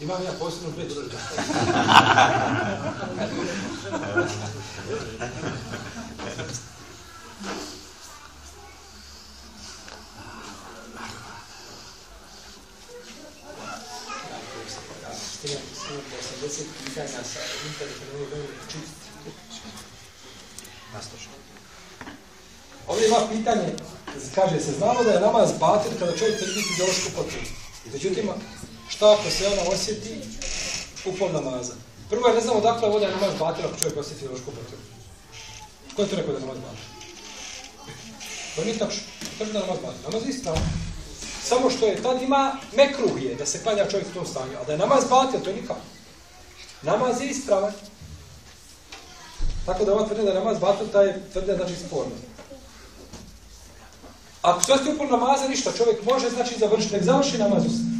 Imam ja posebno pet Ovdje ima pitanje, kaže se, znamo da je namaz batir kada čovjek trpi fiziološku potrebu. Međutim, šta ako se ona osjeti u pol namaza? Prvo je, ne znamo dakle ovdje je namaz batir ako čovjek osjeti fiziološku potrebu. Ko je to rekao da je namaz batir? To nije tačno. To je da namaz batir. Namaz je ispravno. Samo što je tad ima mekruh je da se klanja čovjek u tom stanju. A da je namaz batir, to je nikako. Namaz je ispravan. Tako da ova tvrde da je namaz batil, ta je tvrde znači sporno. Ako se ostaje upor namaza, ništa, čovjek može znači završiti, nek završi namaz u U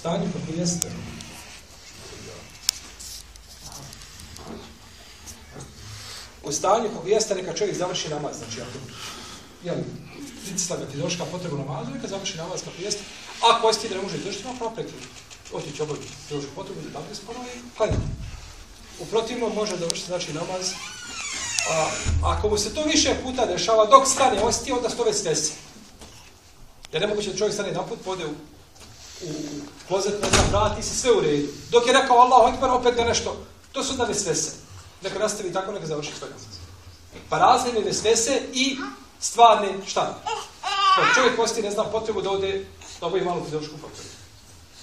stanju kako jeste. U stanju kako jeste, neka čovjek završi namaz, znači ako jel, pritisla ga fiziološka potreba namazu, neka završi namaz kako jeste. Ako osti da ne može izdržiti, ima pravo prekrivi. Otići obaviti fiziološku potrebu, da bi sporo i klanjati. U protivnom može završiti znači namaz A, ako mu se to više puta dešava, dok stane, osti, onda stove svese. Jer nemoguće da čovjek stane na put, pode u, u, u klozet, pa ne znam, vrati se, sve u redu. Dok je rekao Allahu Ekber, opet ga nešto, to su onda vesvese. Neka nastavi tako, neka završi svoj namaz. Pa razmjene vesvese i stvarne, šta? Pa čovjek posti, ne znam, potrebu da ode, da obavi malu fiziološku potrebu.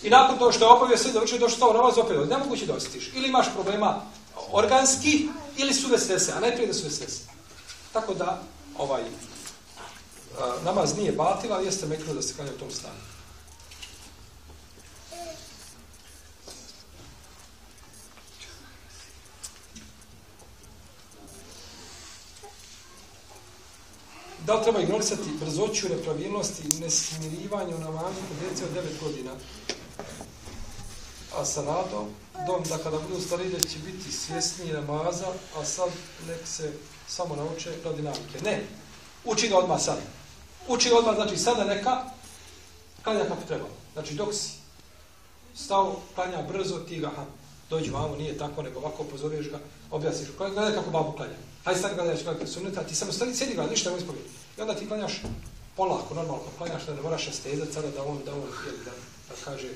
I nakon to što je obavio sve, završio, došao stao namaz, opet ode. Nemoguće da ostiš. Ili imaš problema organski, ili su vesvese, a najprije da su vesvese. Tako da, ovaj, namaz nije batil, ali jeste mekno da se klanja u tom stanju. Da li treba ignorisati brzoću, nepravilnosti i nesmirivanje u namazu kod djece od 9 godina? A sa nadom, dom da kada budu stari da će biti svjesni namaza, a sad nek se samo nauče do dinamike. Ne, uči ga odmah sad. Uči ga odmah, znači sada neka, klanja kako treba. Znači dok si stao, klanja brzo, ti ga, ha, dođi vamo, nije tako, nego ovako pozoveš ga, objasniš, gledaj kako babu klanja. Hajde stani gledaš kako sunneta, ti samo stani, sjedi gledaj, ništa ne ispovedi. I onda ti klanjaš polako, normalno, klanjaš da ne moraš stezati sada da on, da on, da, da kaže,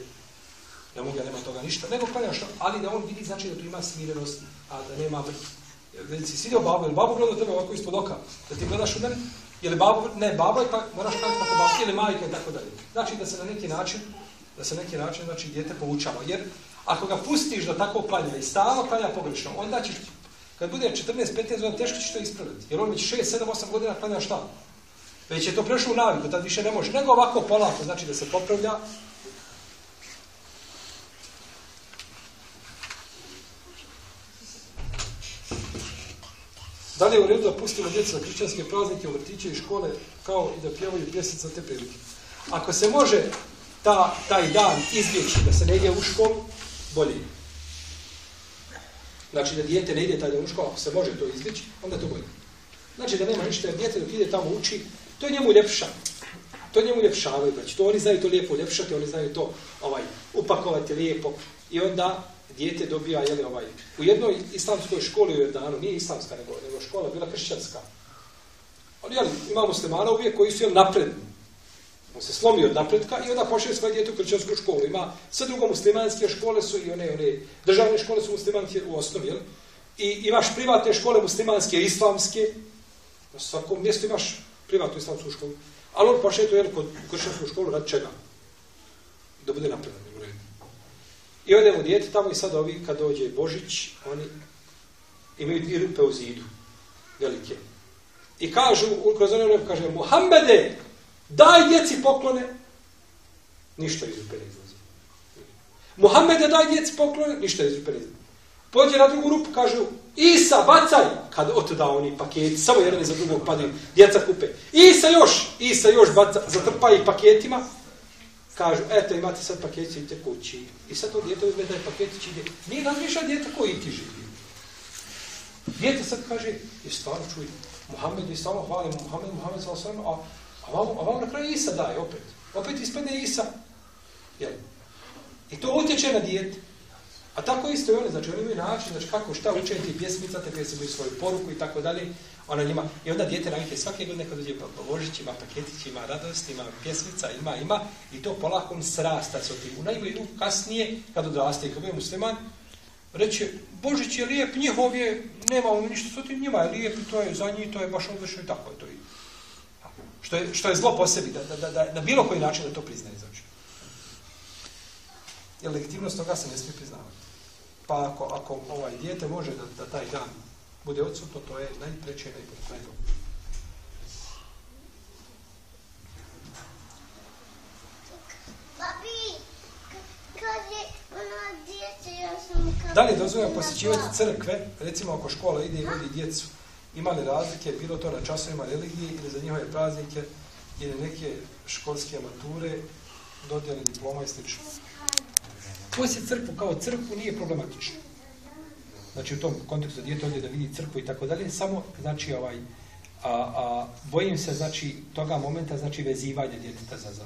ne mogu ja nema toga ništa, nego klanjaš to, ali da on vidi znači da tu ima smirenost, a da nema vrt. Jel si svidio babu, jel babu gleda tebe ovako ispod oka, da ti gledaš u mene, ili babu, ne, babo je pa moraš klanjati kako babu, ili majka i tako dalje. Znači da se na neki način, da se na neki način, znači djete poučava. Jer ako ga pustiš da tako klanja i stalo klanja pogrešno, onda ćeš, kad bude 14-15 godina, teško ćeš to ispraviti. Jer on već 6-7-8 godina klanja šta? Već je to prešlo u naviku, tad više ne može. Nego ovako polako, znači da se popravlja, Da li je u redu da pustimo djecu na krišćanske praznike u vrtiće i škole kao i da pjevaju pjesnice za te prilike? Ako se može ta, taj dan izbjeći da se ne ide u školu, bolje. Znači da dijete ne ide taj dan u školu, ako se može to izbjeći, onda to bolje. Znači da nema ništa, dijete dok ide tamo uči, to je njemu ljepša. To je njemu ljepšavaju, znači to oni znaju to lijepo uljepšati, oni znaju to ovaj upakovati lijepo i onda dijete dobija, jeli, ovaj, u jednoj islamskoj školi u Jordanu, nije islamska nego, nego škola, bila kršćanska. Ali, jeli, ima muslimana uvijek koji su, jel, napredni. On se slomi od napredka i onda pošle svoje djete u kršćansku školu. Ima sve drugo muslimanske škole su i one, one državne škole su muslimanske u osnovi, jel? I imaš privatne škole muslimanske, islamske. Na svakom mjestu imaš privatnu islamsku školu. Ali on pošle to, jel, kod kršćansku školu, rad čega? Da bude napredan. I ode mu djete tamo i sad ovi, kad dođe Božić, oni imaju dvije rupe u zidu, velike. I kažu, kroz ono kaže, Muhammede, daj djeci poklone, ništa iz rupe ne izlazi. Muhammede, daj djeci poklone, ništa iz rupe ne izlazi. Pođe na drugu rupu, kažu, Isa, bacaj, kad otuda oni paketi, samo jedan za drugog padaju, djeca kupe. Isa još, Isa još baca, zatrpa ih paketima, kažu, eto imate sad paketić, idite kući. I sad to djete uzme taj paketić ide. Nije razmišlja djete koji ti živi. Djete sad kaže, je stvarno čuj, Muhammed je stvarno hvalim, Muhammed, Muhammed sa a, a vam, a vam na kraju Isa daje opet. Opet ispadne Isa. Jel? I to utječe na dijete. A tako isto i oni, znači oni imaju način, znači kako, šta učeniti pjesmica, te pjesme imaju svoju poruku i tako dalje. Ona njima, i onda dijete navike svake godine kad dođe po, po Božićima, paketićima, radostima, pjesmica, ima, ima, i to polako srasta se od tim. U najbolji kasnije, kad odraste i kad bude musliman, reće, Božić je lijep, njihov je, nema ono ništa s tim, njima je lijep, to je za njih, to je baš odlično i tako je to i. Što je, što je zlo po sebi, da, da, da, na bilo koji način da to priznaje, znači. Jer legitimnost toga se ne smije priznavati. Pa ako, ako ovaj dijete može da, da taj dan bude odsutno, to je najpreće i najbolje. Da li dozvoljeno posjećivati crkve, recimo ako škola ide i vodi djecu, imali razlike, bilo to na časovima religije ili za njihove praznike ili neke školske mature, dodjeli diploma i sl. Posjet crkvu kao crkvu nije problematično. Znači u tom kontekstu djete ovdje da vidi crkvu i tako dalje, samo znači ovaj, a, a, bojim se znači toga momenta znači vezivanja djeteta za za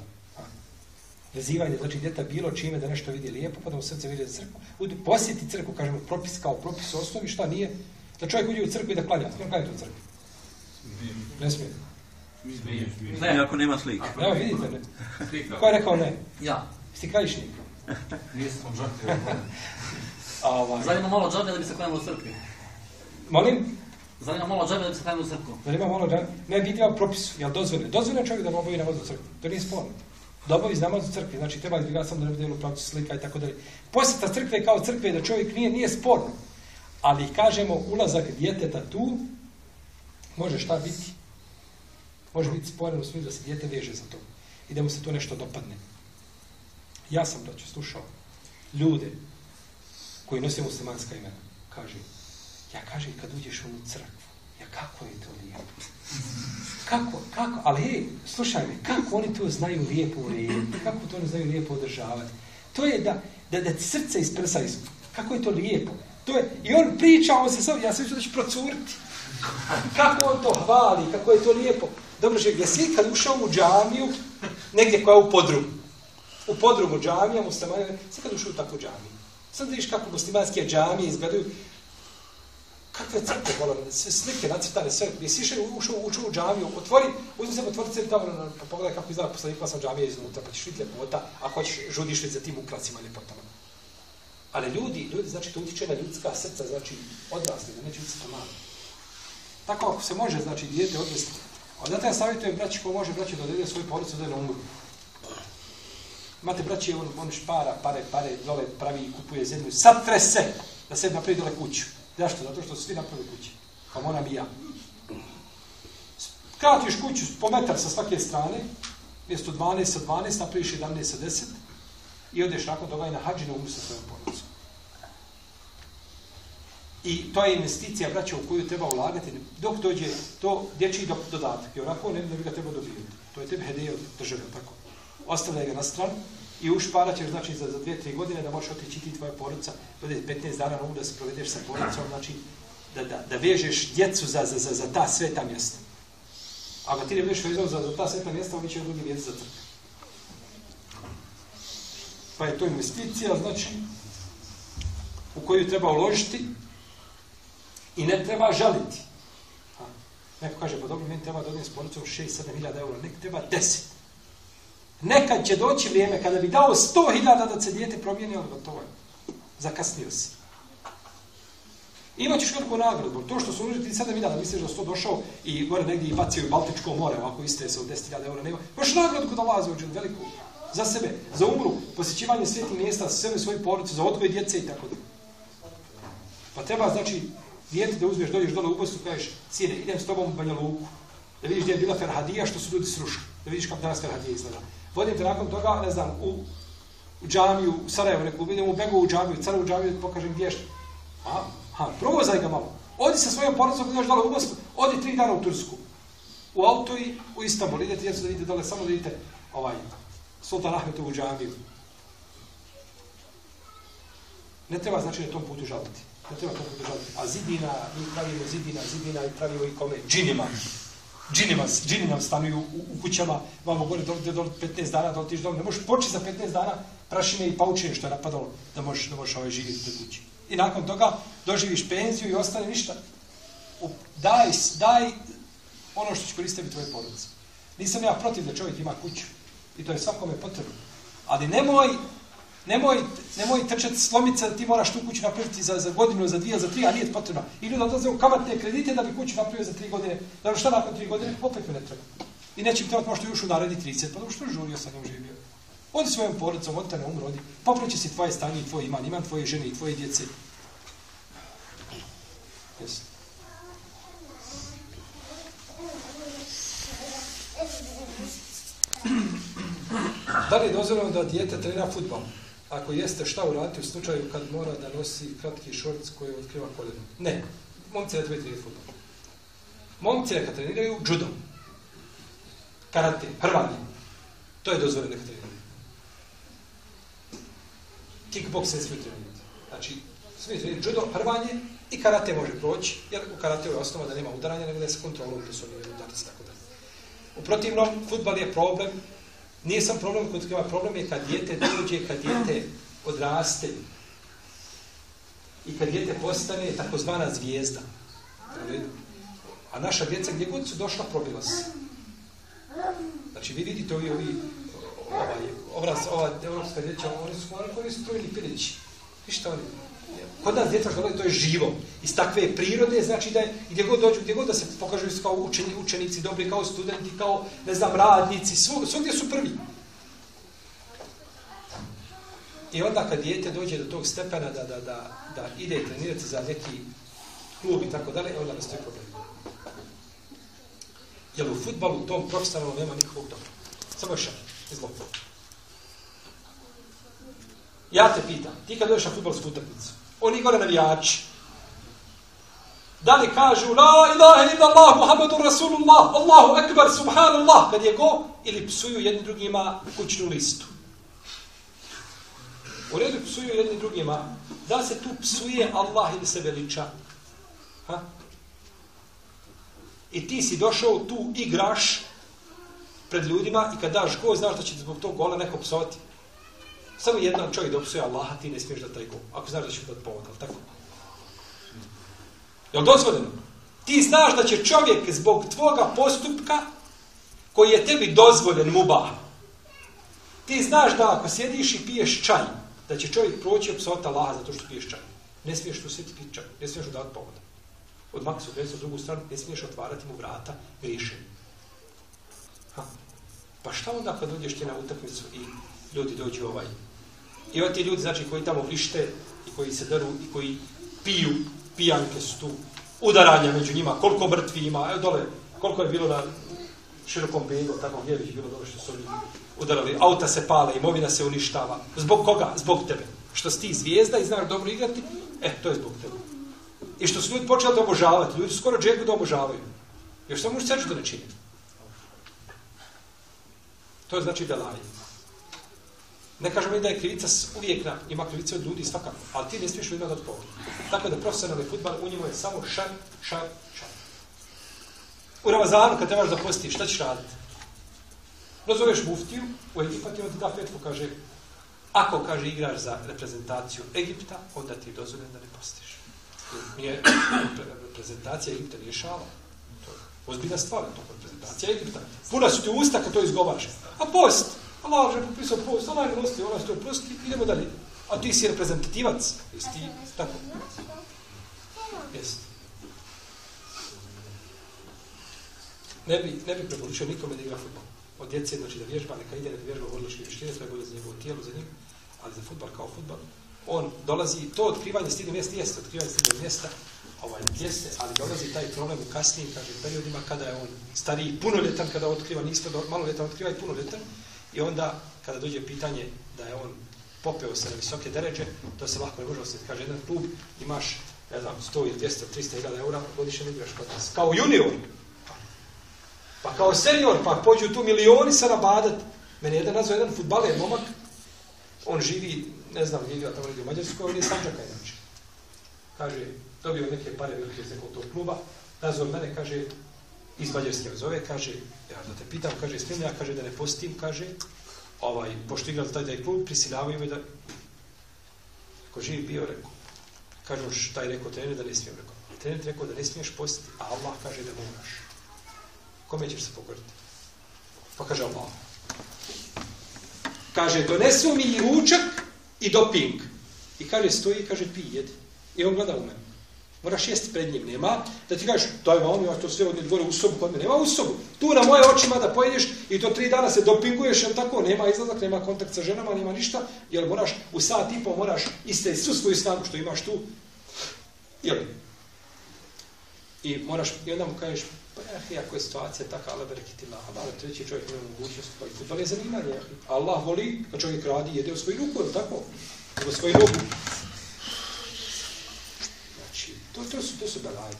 vezivanje, znači djeta bilo čime da nešto vidi lijepo, pa da mu srce vidi crkvu. Posjeti crkvu, kažemo, propis kao propis osnovi, šta nije? Da čovjek uđe u crkvu i da klanja. Smijem klanjati u crkvi? Ne smije. Ne, ako nema slike. Evo, vidite, ne. Ko je rekao ne? Ja. Sti krajišnik? Nisam žrtve. Ovaj. Zanima malo džabe da bi se klanjalo u crkvi. Molim? Zanima malo džabe da bi se klanjalo u crkvu. Zanima malo džabe? Ne, vidi vam propisu. Jel dozvoljeno? Dozvoljeno čovjek da oboji namaz u crkvi. To nije sporno. Da oboji namaz u crkvi. Znači, treba da sam da ne bude u pravcu slika i tako dalje. Posjeta crkve kao crkve da čovjek nije, nije sporno. Ali kažemo, ulazak djeteta tu, može šta biti? Može biti sporen u smislu da se djete veže za to. I da mu se to nešto dopadne. Ja sam doću slušao ljude koji nose muslimanska imena. Kaže, ja kaže, kad uđeš u crkvu, ja kako je to lijepo? Kako, kako, ali hej, slušaj me, kako oni to znaju lijepo urediti? Kako to oni znaju lijepo održavati? To je da, da, da ti srce isprsa Kako je to lijepo? To je, I on priča, on se sam, ja sam da će procuriti. Kako on to hvali, kako je to lijepo. Dobro, že, jesi kad ušao u džamiju, negdje koja je u podrumu, u podrumu džamija, muslimani, sve kad ušao u takvu džamiju. Sad vidiš kako muslimanske džamije izgledaju, kakve crte, volim, sve slike nacrtane, sve, jesi išao, ušao, ušao u džamiju, otvori, uzmi se, otvori cijeli tamo, pa pogledaj kako izgleda poslanik, pa sam džamija iznutra, pa ćeš vidjeti ljepota, a hoćeš, žudiš li za tim ukracima ljepotama. Ali ljudi, ljudi, znači, to utiče na ljudska srca, znači, odrasli, da neće biti malo. Tako, ako se može, znači, dijete odvesti, a zato ja savjetujem, braći, ko može, braći, da odvede svoju porodicu, da je na umru. Imate, braći, on, on špara, pare, pare, dole pravi i kupuje zemlju, sad trese da se napravi dole kuću. Zašto? Zato što su svi napravili kuće. Pa moram i ja. Kratiš kuću po metar sa svake strane, mjesto 12 sa 12, napraviš 11 sa 10, i odeš nakon toga i na hađi na umru sa svojom. I to je investicija, braća, u koju treba ulagati dok dođe to dječji dodatak. I onako ne, ne bi ga treba dobiti. To je tebe hedeje od države, tako. Ostavljaj ga na stranu i ušparat ćeš, znači, za, za dvije, tri godine da možeš otići ti tvoja porodica, bude 15 dana na da se provedeš sa porodicom, znači, da, da, da vežeš djecu za, za, za, za ta sveta mjesta. Ako ti ne budeš vezao za, za ta sveta mjesta, oni će drugi djecu za crkve. Pa je to investicija, znači, u koju treba uložiti i ne treba žaliti. Ha. Neko kaže, pa dobro, meni treba da odijem s policom 6-7 hiljada eura, nek treba 10. Nekad će doći vrijeme kada bi dao 100 hiljada da se dijete promijeni, ali gotovo je. Zakasnio si. Imaćeš veliku nagradu. To što su uložili ti 7 hiljada, misliš da su to došao i gore negdje i bacio u Baltičko more, ovako iste se od 10 hiljada eura nema. Imaš nagradu kod Allah za veliku za sebe, za umru, posjećivanje svetih mjesta, za sebe svoje porodicu, za odgoj djece i tako da. Pa treba, znači, dijete da uzmeš, dođeš dole u Bosnu, kažeš, sine, idem s tobom u Banja Luku, da vidiš gdje je bila Ferhadija, što su ljudi srušili, da vidiš kako danas Ferhadija izgleda. Vodim te nakon toga, ne znam, u, u džamiju, u Sarajevo, neku, idem u Begu u džamiju, caru u džamiju, pokažem gdje što. A, ha, provozaj ga malo. Odi sa svojom porodicom, ideš dole u Bosnu, odi tri dana u Tursku. U auto i u Istanbul, idete djecu da vidite dole, samo da vidite ovaj, Sultan Ahmetovu džamiju. Ne treba znači na tom putu žaliti. Ne treba tom držati. A zidina, mi pravimo zidina, zidina i pravimo i kome? Džinima. Džini, vas, džini nam stanuju u, u kućama, vamo gore dole, dole, 15 dana, dole tiš dole. ne možeš početi za 15 dana prašine i paučine što je napadalo da možeš, da možeš ovaj živjeti u kući. I nakon toga doživiš penziju i ostane ništa. U, daj, daj ono što će koristiti tvoje porodice. Nisam ja protiv da čovjek ima kuću. I to je svakome potrebno. Ali nemoj, nemoj, nemoj trčati slomica da ti moraš tu kuću napraviti za, za godinu, za dvije, za tri, a nije potrebno. I ljudi odlaze u kamatne kredite da bi kuću napravio za tri godine. Dobro, šta nakon tri godine? Opet mi ne treba. I neće mi trebati možda još u naredni 30, pa dobro što žurio sa njom živio. Odi svojom porodicom, odi te umrodi. Popreći si tvoje stanje i tvoj iman, iman tvoje žene i tvoje djece. Yes. Da li je dozvoljeno da dijete trenira futbol? Ako jeste, šta uraditi u slučaju kad mora da nosi kratki šorc koji otkriva koljeno? Ne. Momci ne treba trenirati futbol. Momci neka treniraju judo. Karate, hrvanje. To je dozvoljeno neka treniraju. Kickbox ne smije trenirati. Znači, smije trenirati judo, hrvanje i karate može proći, jer u karate je osnova da nema udaranja, nego da se kontrolom prisutnije udarci, tako da. U protivnom, futbal je problem, Nije sam problem kod kada problem je kad dijete dođe, kad dijete odraste i kad dijete postane takozvana zvijezda. A naša djeca gdje god su došla, probila se. Znači, vi vidite ovi, ovi ovaj, obraz, ova evropska djeća, oni su, oni, oni su trojni pilići. Ništa oni. Kod nas djeca što to je živo. Iz takve prirode, znači da je, gdje god dođu, gdje god da se pokažu kao učeni, učenici, dobri, kao studenti, kao, ne znam, radnici, svog, svogdje su prvi. I onda kad dijete dođe do tog stepena da, da, da, da ide trenirati za neki klub i tako dalje, onda nastoji problem. Jer u futbalu, tom profesionalnom, nema nikakvog dobra. Samo još jedan, izbog. Ja te pitam, ti kad dođeš na futbalsku utakmicu, oni gore navijači, da li kažu la ilaha illa Allah, Muhammedun Rasulullah, Allahu Ekber, subhanallah, kad je go, ili psuju jedni drugima kućnu listu. U redu psuju jedni drugima, da se tu psuje Allah ili se veliča? Ha? I ti si došao tu igraš pred ljudima i kad daš go, znaš da će zbog tog gola neko psovati. Samo jedan čovjek da opsuje Allaha, ti ne smiješ da taj gol. Ako znaš da će dati povod, ali tako? Je li dozvoljeno? Ti znaš da će čovjek zbog tvoga postupka koji je tebi dozvoljen muba. Ti znaš da ako sjediš i piješ čaj, da će čovjek proći opsota Allaha zato što piješ čaj. Ne smiješ tu sjeti piti čaj, ne smiješ dati povod. Od maksu u drugu stranu, ne smiješ otvarati mu vrata grišem. Pa šta onda kad dođeš ti na utakmicu i ljudi dođu ovaj I oti ljudi, znači, koji tamo vrište i koji se deru i koji piju, pijanke su tu, udaranja među njima, koliko mrtvi ima, evo dole, koliko je bilo na širokom begu, tako gdje bih bilo dole što su oni udarali, auta se pale, imovina se uništava. Zbog koga? Zbog tebe. Što si ti zvijezda i znaš dobro igrati, e, to je zbog tebe. I što su ljudi počeli da obožavati, ljudi skoro džegu da obožavaju. Još samo možeš seću da ne čini. To je znači da laje. Ne kažem mi da je krivica uvijek na, ima krivice od ljudi svakako, ali ti ne smiješ ljudima da povodi. Tako da profesionalni futbal u njemu je samo šar, šar, šar. U Ramazanu kad trebaš da postiš, šta ćeš raditi? Razoveš muftiju, u Egipat i on ti da fetvu, kaže, ako, kaže, igraš za reprezentaciju Egipta, onda ti je dozvoljen da ne postiš. Nije reprezentacija Egipta rješava. To je ozbiljna stvar, to je reprezentacija Egipta. Puna su ti usta kad to izgovaraš. A post! Allah je propisao post, Allah je milosti, Allah je prosti, idemo dalje. A ti si reprezentativac, jesi ti tako? Jesi. Ne bi, ne bi preporučio nikome da igra futbol. Od djece, znači da vježba, neka ide, neka vježba odlične vještine, sve bolje za njegovo tijelo, za njim, ali za futbol kao futbol. On dolazi, to otkrivanje stidne mjesta jeste, otkrivanje stidne mjesta, ovaj, jeste, ali dolazi taj problem u kasnijim, kažem, periodima kada je on stariji, punoljetan, kada otkriva, nismo malo ljetan, otkriva i punoljetan, I onda, kada dođe pitanje da je on popeo se na visoke deređe, to se lako ne može osjetiti. Kaže, jedan klub, imaš, ne znam, 100 ili 200, 300 hiljada eura, godišnje ne igraš kod nas. Kao junior. Pa kao senior, pa pođu tu milioni sa nabadat. Mene jedan nazva jedan futbaler, momak, on živi, ne znam, vidio tamo negdje u Mađarskoj, on je sanđaka inače. Kaže, dobio neke pare velike iz nekog tog kluba, nazva mene, kaže, iz Mađarske me zove, kaže, ja da te pitam, kaže, smijem ja, kaže, da ne postim, kaže, ovaj, pošto igram taj taj klub, prisiljavaju me da, ako živi bio, rekao, kažu, šta je rekao trener, da ne smijem, rekao, trener ti rekao da ne smiješ postiti, a Allah kaže da moraš. Kome ćeš se pokoriti? Pa kaže Allah. Kaže, donesu mi i ručak i doping. I kaže, stoji, kaže, pi, jedi. I on gleda u mene. Moraš jesti pred njim, nema. Da ti kažeš, daj vam, ja to sve odnije dvore u sobu kod me Nema u sobu. Tu na moje očima da pojedeš i to tri dana se dopinguješ, jel tako? Nema izlazak, nema kontakt sa ženama, nema ništa. Jel moraš u sat i pol, moraš iste svu svoju snagu što imaš tu. Jel? I moraš, i onda mu kažeš, pa eh, ako je situacija taka, ali berekiti Allah, ali treći čovjek nema mogućnost, pa i futbol je zanimanje. Allah voli, kad čovjek radi, jede u svoju ruku, tako? U svoju nogu. To, to su, to su belaje.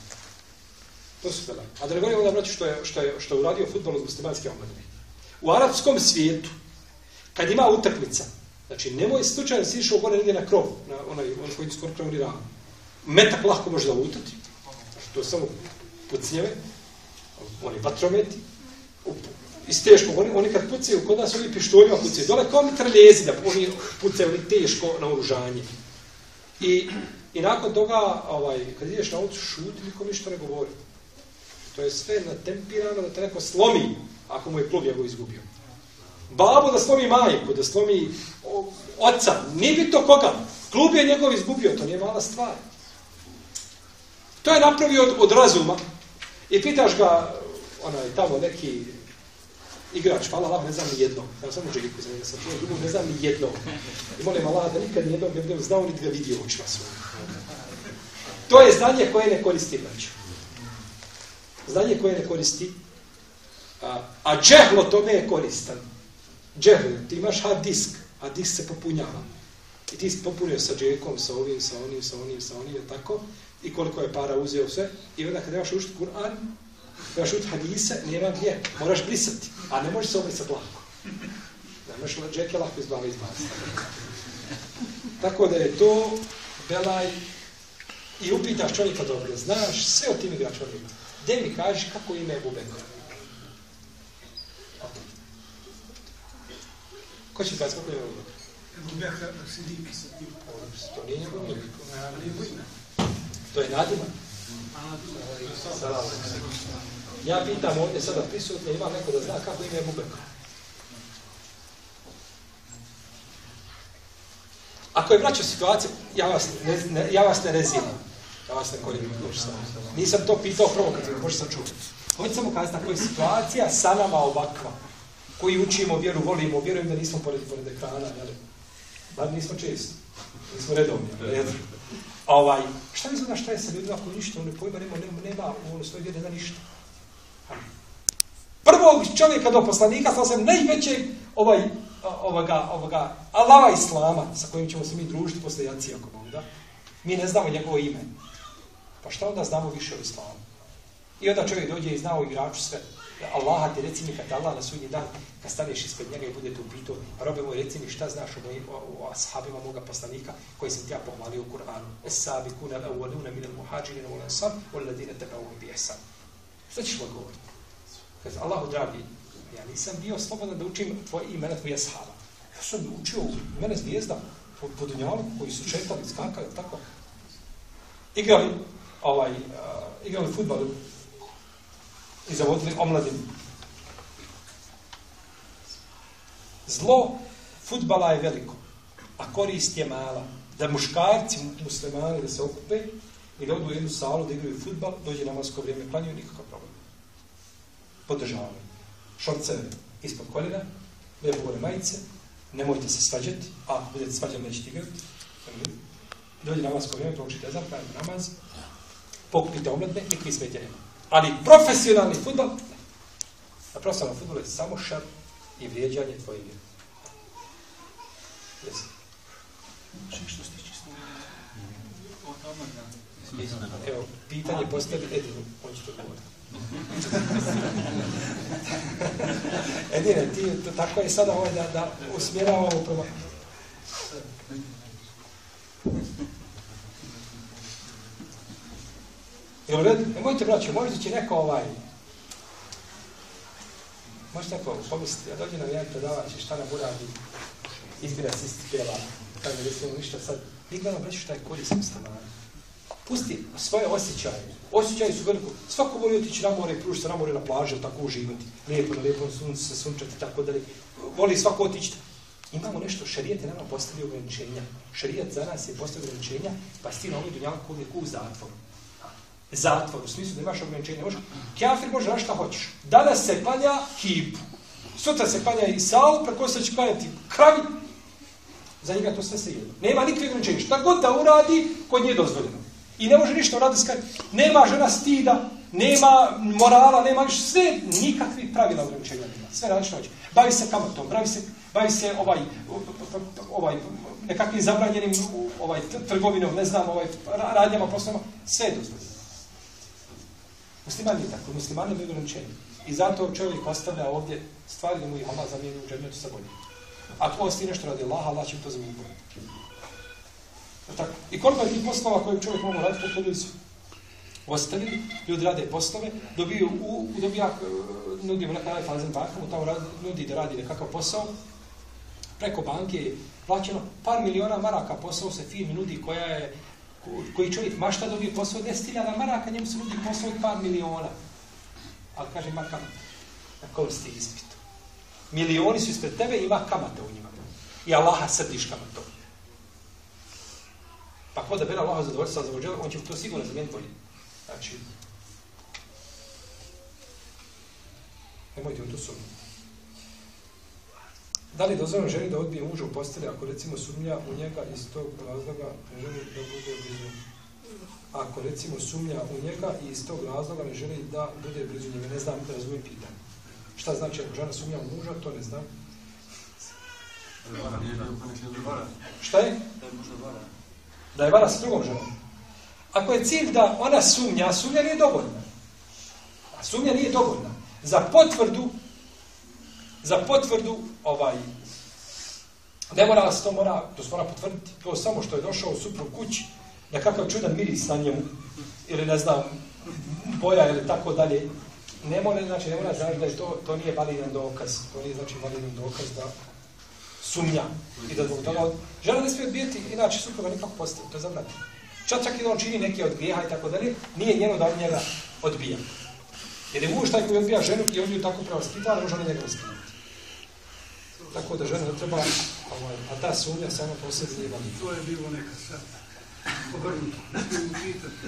To su belaje. A da ne govorimo da braći, što je, što je, što je uradio futbol od muslimanske omladine. U arapskom svijetu, kad ima utakmica, znači, nemoj slučajno si išao gore negdje na krov, na onaj, onaj koji skoro krov ni rano. Metak lahko može da utati, to je samo pucnjeve, oni vatrometi, iz teškog, oni, oni kad pucaju, kod nas oni pištoljima pucaju, dole kao mitraljezi da oni pucaju oni teško na oružanje. I, I nakon toga, ovaj, kad ideš na ulicu, šuti, niko ništa ne govori. To je sve natempirano da te neko slomi, ako mu je klub jego izgubio. Babo da slomi majku, da slomi oca, nije bi to koga. Klub je njegov izgubio, to nije mala stvar. To je napravio od, od razuma. I pitaš ga, onaj, tamo neki igrač, hvala Allah, ne znam ni jednog. Ja samo džegiku za njega sam čuo, drugog ne znam ni jednog. I molim Allah da nikad nijednog ne budem znao, niti ga vidio očima svojim. To je znanje koje ne koristi, braću. Znanje koje ne koristi. A, a džehlo tome je koristan. Džehlo, ti imaš hard disk, a disk se popunjava. I ti popunio sa džekom, sa ovim, sa onim, sa onim, sa onim, tako i koliko je para uzeo sve. I onda kad imaš učiti Kur'an, imaš učiti hadise, nema gdje. Moraš brisati, a ne možeš se obrisati lako. Ne možeš džeke lako iz glave izbaciti. Tako da je to belaj i upitaš čovjeka dobro, znaš sve o tim igračovima. Gde mi kaži kako ime je Bubekor? Ko će kazi kako je Bubekor? Bubekor Sidik. To nije njegov ime. To je nadimak. Ja pitam ovdje sada prisutno, ima neko da zna kako ime je Bubekor. Ako je vraćao situacija, ja vas ne, ne, ja vas ne rezivam. Ja vas ne korim. Nisam to pitao provokativno, možda sam čuo. Hoće samo kazati ako je situacija sa nama ovakva, koji učimo vjeru, volimo, vjerujem da nismo pored, pored ekrana, jel? Bar nismo često. Nismo redovni. Redovni ovaj, šta mi zna šta je sa ljudima koji ništa, on ne pojma, nema, nema, nema u svoj vjeri, nema ništa. Prvog čovjeka do poslanika, sa sam najvećeg ovaj, ovoga, ovoga, Allaha Islama, sa kojim ćemo se mi družiti posle jaci, ako Bog da, mi ne znamo njegovo ime. Pa šta onda znamo više o Islamu? I onda čovjek dođe i znao igraču sve. Allaha ti reci mi kad Allah na sudnji dan, kad staneš ispred njega i bude te pitao, robe moj reci mi šta znaš o, moj, o, o ashabima moga poslanika koji sam ti ja pohvalio u Kur'anu. Es sabi kuna la uvaluna minal muhađirina u lansar, u ladine tebe uvim bi esan. Šta ćeš mu odgovoriti? Kaže, Allahu dragi, ja nisam bio slobodan da učim tvoje imena tvoje sahaba. Ja sam učio mene zvijezda po, po dunjalu koji su četali, skakali, tako. Igrali, ovaj, uh, igrali futbol, i zavodili omladinu. Zlo futbala je veliko, a korist je mala. Da muškarci, muslimani, da se okupe i da odu u jednu salu da igraju futbal, dođe namasko vrijeme, klanjuju nikakav problem. Podržavaju. Šorce ispod koljena, lijepo gore majice, nemojte se svađati, a ako budete svađati, nećete igrati. Dođe namasko vrijeme, proučite ezan, pravimo namaz, pokupite omladne, nikvi smetje nema. Ali profesionalni futbol, a profesionalni futbol je samo šar i vrijeđanje tvoje vjere. Jesi. Što ste čisto Evo, pitanje postavi Edinu, on će to govoriti. Edine, ti, to, tako je sada ovaj da, da usmjerava ovo prvo. Jel red? Nemojte, braći, možda će neko ovaj, Možda neko pomisliti, ja dođe nam jedan predavač i šta nam uradi, izbira se pjeva, kaže da ništa sad, mi gledamo reći šta je koris muslimana. Pusti svoje osjećaje. Osjećaje su veliko. Svako voli otići na more i se na more na plaži, tako uživati. Lijepo na lijepom suncu se sunčati, tako da li. Voli svako otići. Imamo nešto, šarijet je nama postavio ograničenja. Šarijet za nas je postavio ograničenja, pa si ti na ovom dunjalku uvijek u zatvoru. Zatvor, u smislu da imaš ograničenja. Možeš, kjafir može na šta hoćeš. Danas se palja kipu. Sutra se palja i sal, preko se će paljati kravi. Za njega to sve se jedno. Nema nikakve ograničenja. Šta god da uradi, kod nje je dozvoljeno. I ne može ništa uraditi. Nema žena stida, nema morala, nema ništa, sve, nikakvi pravila ograničenja nema. Sve radi što hoće. Bavi se kamatom, bavi se, bavi se ovaj, ovaj, nekakvim zabranjenim ovaj, trgovinom, ne znam, ovaj, radnjama, poslovima, sve je dozvoljeno. Musliman je tako, musliman je ograničenje. I zato čovjek ostavlja ovdje stvari da mu ih Allah zamijeni u džernetu sa boljim. Ako osti nešto radi Allah, Allah će to zamijeniti. Tako. I koliko je tih poslova koje čovjek mogu raditi, to ljudi su ostavili, ljudi rade poslove, dobiju u, u dobija, e, nudimo neka radi fazen banka, mu tamo radi, nudi da radi nekakav posao, preko banke je plaćeno par miliona maraka posao se firmi nudi koja je, koji čovjek mašta dobije posao 10.000 maraka, njemu se nudi posao par miliona. Ali kaže, ima kamata. Na kom ste ispitu? Milioni su ispred tebe, ima kamata u njima. I Allaha srdiš kamatom. Ko da bera Allaha zadovoljstva za vođela, on će to sigurno zamijeniti bolje. Znači, nemojte u to sumnju. Da li dozvoljeno ženi da odbije muža u postelje ako recimo sumnja u njega iz tog razloga ne želi da bude blizu? Ako recimo sumnja u njega i iz tog razloga ne želi da bude blizu njega, ne znam razumijem pitanje. Šta znači ako žena sumnja u muža, to ne znam. Šta je? Da je možda vara. Da je vara s drugom ženom. Ako je cilj da ona sumnja, sumnja nije dovoljna. A sumnja nije dovoljna. Za potvrdu, za potvrdu, ovaj, ne mora se to mora, to se mora potvrditi. To samo što je došao u suprug kući, nekakav čudan miris na njemu, ili ne znam, boja ili tako dalje. Ne mora, znači, ne mora znači da je to, to nije validan dokaz. To nije znači validan dokaz da sumnja. I da zbog toga... Žena ne smije odbijeti, inače supruga nikako postaje, to je zabranjeno. Čak čak i da on čini neke od grijeha i tako dalje, nije njeno da on njega odbija. Jer je muž taj koji odbija ženu i on ju tako pravo skita, ne može ona njega skitati. Tako da žena ne treba, ovaj, a ta sumnja samo posljedi nije validan. To je bilo neka sad. Obrnuto. Ne smijem pitati.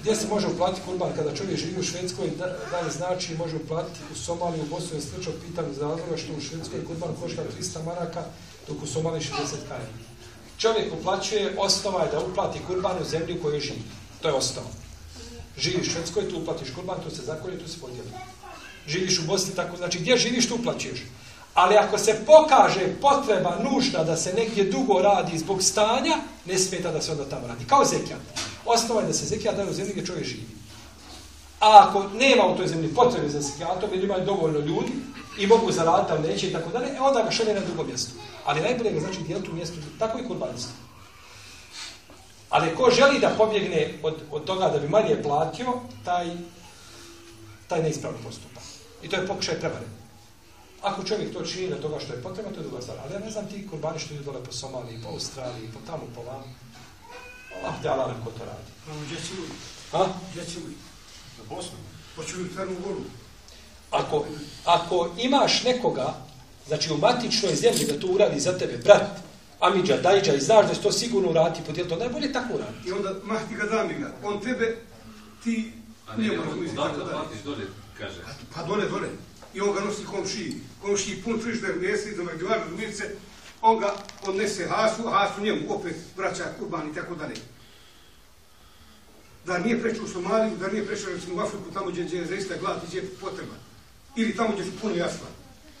Gdje se može uplatiti kurban kada čovjek živi u Švedskoj, da, da li znači može uplatiti u Somaliju, u Bosnu je slično pitan za razloga što u Švedskoj kurban košta 300 maraka, dok u Somaliji 60 kajena. Čovjek uplaćuje, osnova je da uplati kurban u zemlju u kojoj živi. To je osnova. Živiš u Švedskoj, tu uplatiš kurban, tu se zakolje, tu se podijeli. Živiš u Bosni, tako, znači gdje živiš, tu uplaćuješ. Ali ako se pokaže potreba nužna da se negdje dugo radi zbog stanja, ne smeta da se onda tamo radi. Kao zekijat. Osnova je da se zekijat daje u zemlji gdje čovjek živi. A ako nema u toj zemlji potrebe za zekijatom, ili imaju dovoljno ljudi i mogu zaraditi, ali neće i tako dalje, e onda ga šalje na drugo mjesto. Ali najbolje ga znači dijeliti u mjesto, tako i kurbanstvo. Ali ko želi da pobjegne od, od toga da bi manje platio, taj, taj neispravno postupa. I to je pokušaj prevare. Ako čovjek to čini na toga što je potrebno, to je druga stvar. Ali ja ne znam ti kurbani što idu dole po Somaliji, po Australiji, po tamo, po vama. Allah te Allah ko to radi. A gdje će li? Ha? Gdje će li? Za Bosnu. Hoću li Crnu Goru? Ako, ako imaš nekoga, znači u matičnoj zemlji da to uradi za tebe, brat, Amidža, Dajđa, i znaš da će to sigurno uraditi, podijel to najbolje tako uraditi. I onda mahti ga dami ga. On tebe, ti A ne, njemu da, tako da dalje. platiš dole, kaže. Pa dole, dole. I on ga nosi komšiji. Komšiji pun frižder mjese, za magdivar, razmišljaš on ga odnese Hasu, Hasu njemu opet vraća kurban i tako dalje. Da nije prešao u Somaliju, da nije prešao recimo u Afriku, tamo gdje, gdje je zaista glad i gdje je potreba. Ili tamo gdje su puno jasla.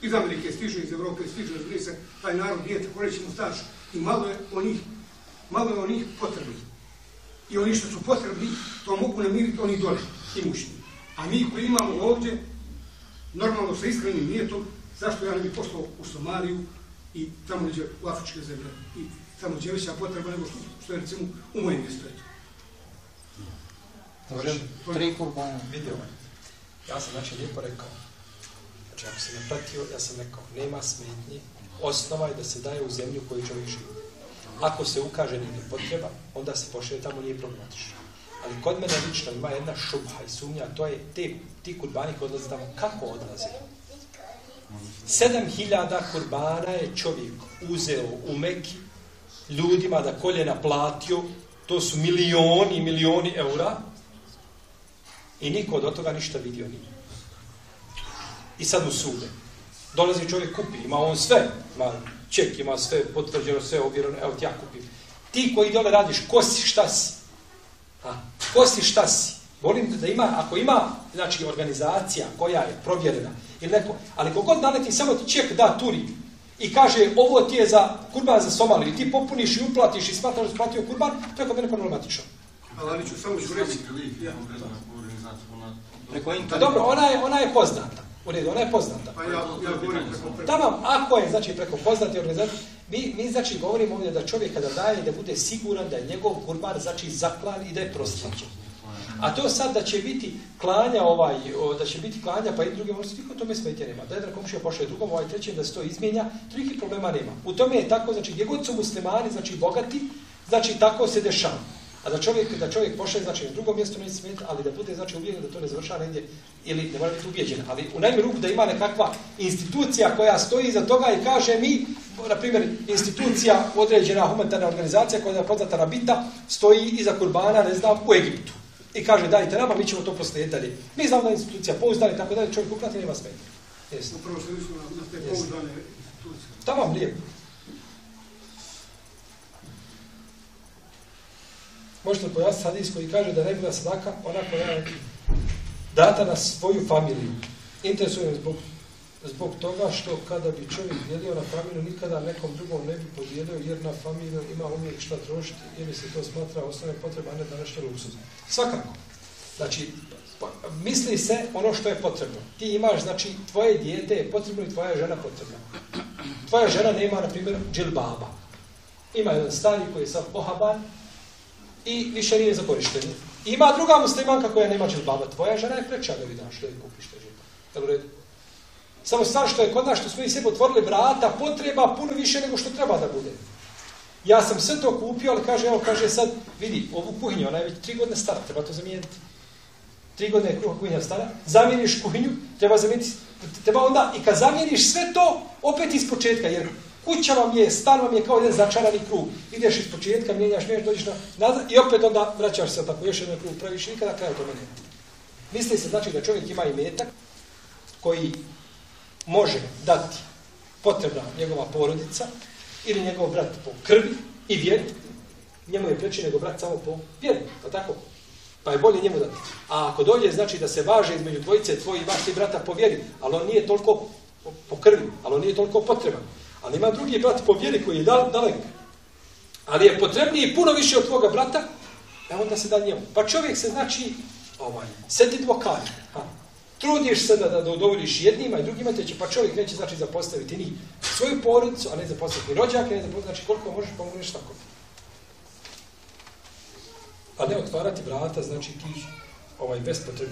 Iz Amerike stižu, iz Evrope stižu, razumije se, taj narod nije tako reći mu. I malo je o njih, malo je o njih potrebni. I oni što su potrebni, to mogu namiriti oni dole, imućni. A mi koji imamo ovdje, normalno sa iskrenim nijetom, zašto ja ne bi poslao u Somaliju i tamo gdje u Afričke zemlje i tamo gdje je veća potreba nego što, što je recimo u mojem mjestu. Eto. Tri kurbana. Vidio. Ja sam znači lijepo rekao. Znači ako se ne pratio, ja sam rekao, nema smetnje. Osnova je da se daje u zemlju koju čovjek živi. Ako se ukaže nije potreba, onda se pošle tamo nije problematično. Ali kod mene lično ima jedna šubha i sumnja, to je te, ti kurbani koji odlaze tamo, kako odlaze? Sedam hiljada kurbana je čovjek uzeo u Meki ljudima da koljena platio, to su milioni i milioni eura, i niko od toga ništa vidio nije. I sad u sude. Dolazi čovjek kupi, ima on sve, ima ček, ima sve potvrđeno, sve ovjereno, evo ti ja kupim. Ti koji dole radiš, ko si, šta si? A, ko si, šta si? Volim da ima, ako ima, znači, organizacija koja je provjerena, ili neko, ali kogod naleti, samo ti ček da turi i kaže, ovo ti je za kurban za Somaliju, ti popuniš i uplatiš i smatraš da splatio kurban, to je kod mene problematično. Ali ću samo ću reći, ja, Preko Pa interneta. dobro, ona je, ona je poznata. U redu, ona je poznata. pa ja, ja govorim preko preko. Tamo, ako je, znači, preko poznati organizacije, mi, mi, znači, govorimo ovdje da čovjek kada daje, da bude siguran da je njegov kurban, znači, zaklan i da je proslađen. A to sad da će biti klanja ovaj, o, da će biti klanja, pa i druge možda niko tome smetje nema. Da jedan komšija pošle drugom, ovaj trećem da se to izmjenja, drugih problema nema. U tome je tako, znači, gdje god su muslimani, znači, bogati, znači, tako se dešava. A da čovjek, da čovjek pošle, znači, na drugom mjestu neće smeti, ali da bude, znači, ubijen da to ne završava negdje, ili ne mora biti ubijeđen. Ali u najmi ruku da ima nekakva institucija koja stoji iza toga i kaže mi, na primjer, institucija, određena humanitarna organizacija koja je poznata Rabita, stoji iza kurbana, ne znam, u Egiptu. I kaže, dajte nama, mi ćemo to proslijediti dalje. Mi znamo da je institucija pouzdana i tako dalje, čovjek uplati, nema smeta. Jesi. Upravo što nisu na, na te pouzdane institucije. Tamo vam lijepo. Možete li pojasniti hadis koji kaže da ne bila sadaka ona koja je data na svoju familiju. Interesuje me zbog, zbog toga što kada bi čovjek dijelio na familiju, nikada nekom drugom ne bi podijelio jer na familiju ima uvijek šta trošiti ili se to smatra osnovne potrebe, a ne današnje luksuze. Svakako. Znači, misli se ono što je potrebno. Ti imaš, znači, tvoje dijete je potrebno i tvoja žena potrebna. Tvoja žena nema, na primjer, džilbaba. Ima jedan stari koji je sad pohaban i više nije za korištenje. Ima druga muslimanka koja nema džilbaba. Tvoja žena je preča da vidaš što je kupiš te džilbaba. Jel u redu? Samo stvar što je kod nas, što smo i sebi otvorili vrata, potreba puno više nego što treba da bude. Ja sam sve to kupio, ali kaže, evo, kaže sad, vidi, ovu kuhinju, ona je već tri godine stara, treba to zamijeniti. Tri godine je kruha kuhinja stara, zamijeniš kuhinju, treba zamijeniti, treba onda, i kad zamijeniš sve to, opet iz početka, jer kuća vam je, stan vam je kao jedan začarani krug. Ideš iz početka, mijenjaš, mijenjaš, dođeš na, nazad i opet onda vraćaš se tako, još jedan krug praviš i nikada kraj to ne. Misli se znači da čovjek ima i metak koji može dati potrebna njegova porodica ili njegov brat po krvi i vjeri, njemu je preći nego brat samo po vjeri, pa tako? Pa je bolje njemu dati. A ako dođe, znači da se važe između dvojice tvoji vaš i brata po vjeri, ali on nije toliko po, po krvi, ali on nije toliko potreban. Ali ima drugi brat po vjeri koji je dal, dalek. Ali je potrebniji puno više od tvoga brata, e onda se da njemu. Pa čovjek se znači, ovaj, sedi dvokari. Ha. Trudiš se da, da, da udovoljiš jednima i drugima, te će pa čovjek neće znači zapostaviti ni svoju porodicu, a ne zapostaviti rođake, ne zapostaviti, znači koliko možeš pa pomogneš tako. A ne otvarati vrata, znači tih ovaj, bespotrebnih